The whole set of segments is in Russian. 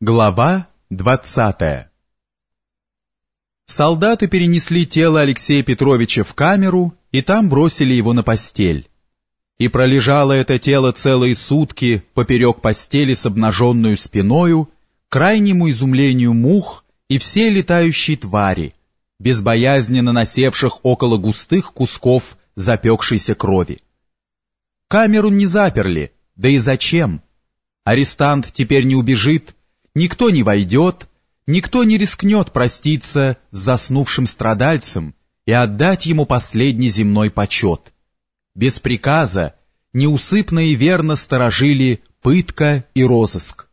Глава 20 Солдаты перенесли тело Алексея Петровича в камеру и там бросили его на постель. И пролежало это тело целые сутки поперек постели с обнаженную спиною, крайнему изумлению мух и всей летающей твари, безбоязненно насевших около густых кусков запекшейся крови. Камеру не заперли, да и зачем? Арестант теперь не убежит, Никто не войдет, никто не рискнет проститься с заснувшим страдальцем и отдать ему последний земной почет. Без приказа неусыпно и верно сторожили пытка и розыск.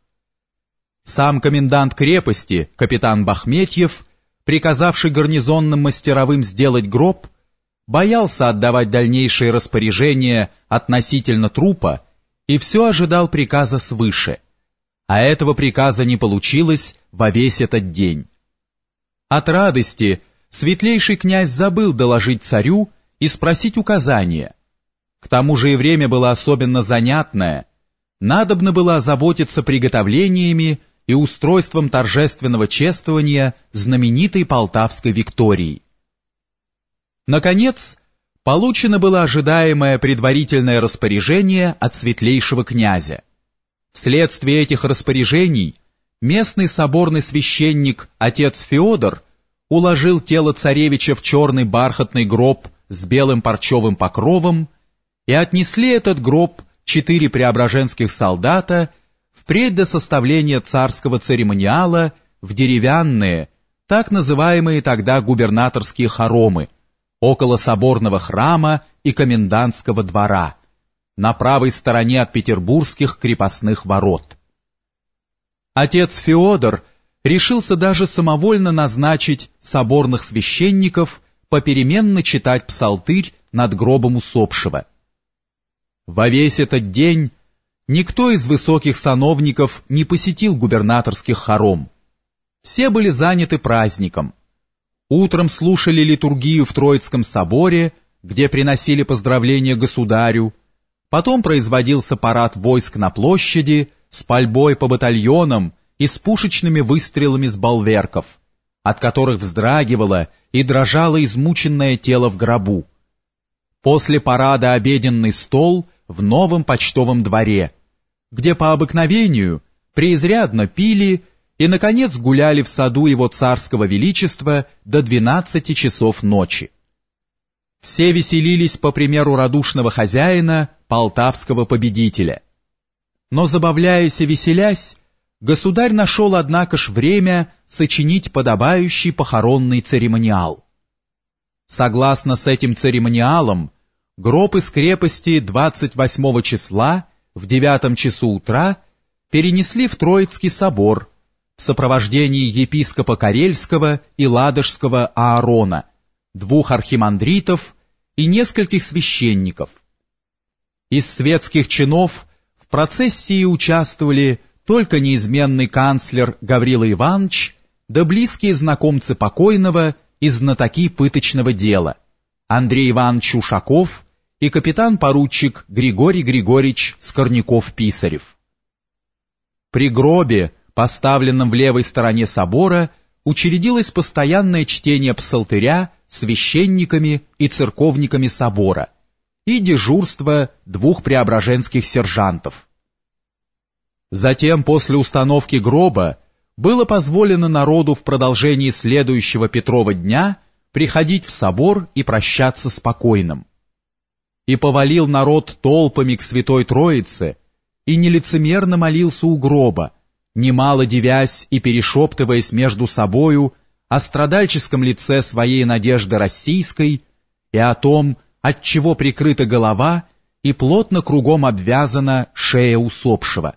Сам комендант крепости, капитан Бахметьев, приказавший гарнизонным мастеровым сделать гроб, боялся отдавать дальнейшие распоряжения относительно трупа и все ожидал приказа свыше а этого приказа не получилось во весь этот день. От радости светлейший князь забыл доложить царю и спросить указания. К тому же и время было особенно занятное. Надобно было озаботиться приготовлениями и устройством торжественного чествования знаменитой Полтавской Виктории. Наконец, получено было ожидаемое предварительное распоряжение от светлейшего князя. Вследствие этих распоряжений местный соборный священник отец Феодор уложил тело царевича в черный бархатный гроб с белым парчевым покровом и отнесли этот гроб четыре преображенских солдата впредь до составления царского церемониала в деревянные, так называемые тогда губернаторские хоромы, около соборного храма и комендантского двора, на правой стороне от петербургских крепостных ворот. Отец Феодор решился даже самовольно назначить соборных священников попеременно читать псалтырь над гробом усопшего. Во весь этот день никто из высоких сановников не посетил губернаторских хором. Все были заняты праздником. Утром слушали литургию в Троицком соборе, где приносили поздравления государю, Потом производился парад войск на площади с пальбой по батальонам и с пушечными выстрелами с болверков, от которых вздрагивало и дрожало измученное тело в гробу. После парада обеденный стол в новом почтовом дворе, где по обыкновению преизрядно пили и, наконец, гуляли в саду его царского величества до двенадцати часов ночи. Все веселились по примеру радушного хозяина, полтавского победителя. Но забавляясь и веселясь, государь нашел, однако ж, время сочинить подобающий похоронный церемониал. Согласно с этим церемониалом, гроб из крепости 28 числа в 9 часу утра перенесли в Троицкий собор в сопровождении епископа Карельского и Ладожского Аарона, двух архимандритов и нескольких священников. Из светских чинов в процессии участвовали только неизменный канцлер Гаврила Иванович, да близкие знакомцы покойного и знатоки пыточного дела Андрей Иванович Ушаков и капитан-поручик Григорий Григорьевич Скорняков-Писарев. При гробе, поставленном в левой стороне собора, учредилось постоянное чтение псалтыря священниками и церковниками собора и дежурство двух преображенских сержантов. Затем, после установки гроба, было позволено народу в продолжении следующего Петрова дня приходить в собор и прощаться с покойным. И повалил народ толпами к Святой Троице, и нелицемерно молился у гроба, немало девясь и перешептываясь между собою о страдальческом лице своей надежды российской и о том, от чего прикрыта голова и плотно кругом обвязана шея усопшего.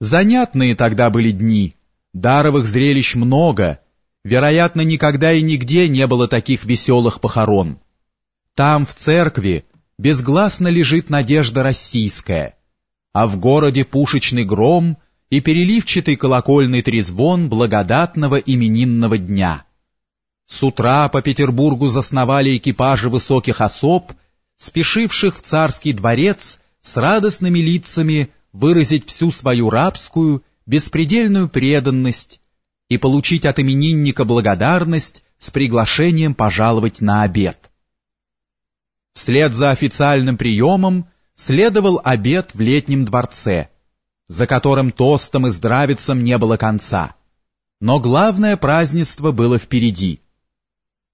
Занятные тогда были дни, даровых зрелищ много, вероятно, никогда и нигде не было таких веселых похорон. Там, в церкви, безгласно лежит надежда российская, а в городе пушечный гром — и переливчатый колокольный трезвон благодатного именинного дня. С утра по Петербургу засновали экипажи высоких особ, спешивших в царский дворец с радостными лицами выразить всю свою рабскую беспредельную преданность и получить от именинника благодарность с приглашением пожаловать на обед. Вслед за официальным приемом следовал обед в летнем дворце, за которым тостом и здравицам не было конца. Но главное празднество было впереди.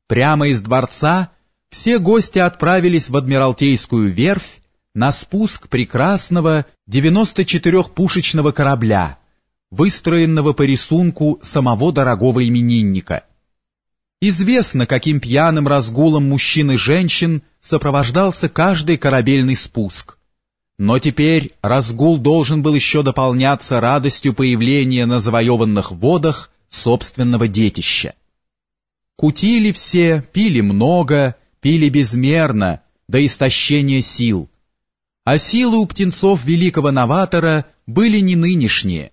Прямо из дворца все гости отправились в Адмиралтейскую верфь на спуск прекрасного 94-пушечного корабля, выстроенного по рисунку самого дорогого именинника. Известно, каким пьяным разгулом мужчин и женщин сопровождался каждый корабельный спуск. Но теперь разгул должен был еще дополняться радостью появления на завоеванных водах собственного детища. Кутили все, пили много, пили безмерно, до истощения сил. А силы у птенцов великого новатора были не нынешние.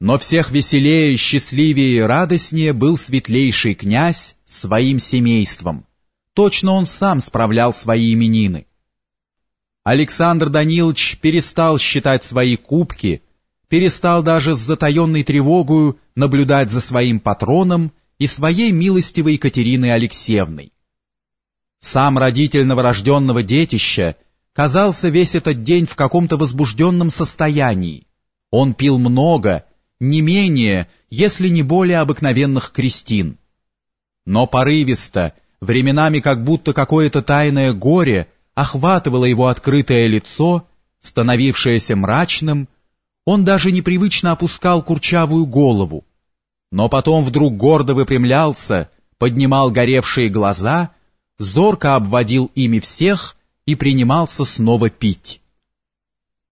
Но всех веселее, счастливее и радостнее был светлейший князь своим семейством. Точно он сам справлял свои именины. Александр Данилович перестал считать свои кубки, перестал даже с затаенной тревогою наблюдать за своим патроном и своей милостивой Екатериной Алексеевной. Сам родитель новорожденного детища казался весь этот день в каком-то возбужденном состоянии. Он пил много, не менее, если не более обыкновенных крестин. Но порывисто, временами как будто какое-то тайное горе охватывало его открытое лицо, становившееся мрачным, он даже непривычно опускал курчавую голову, но потом вдруг гордо выпрямлялся, поднимал горевшие глаза, зорко обводил ими всех и принимался снова пить.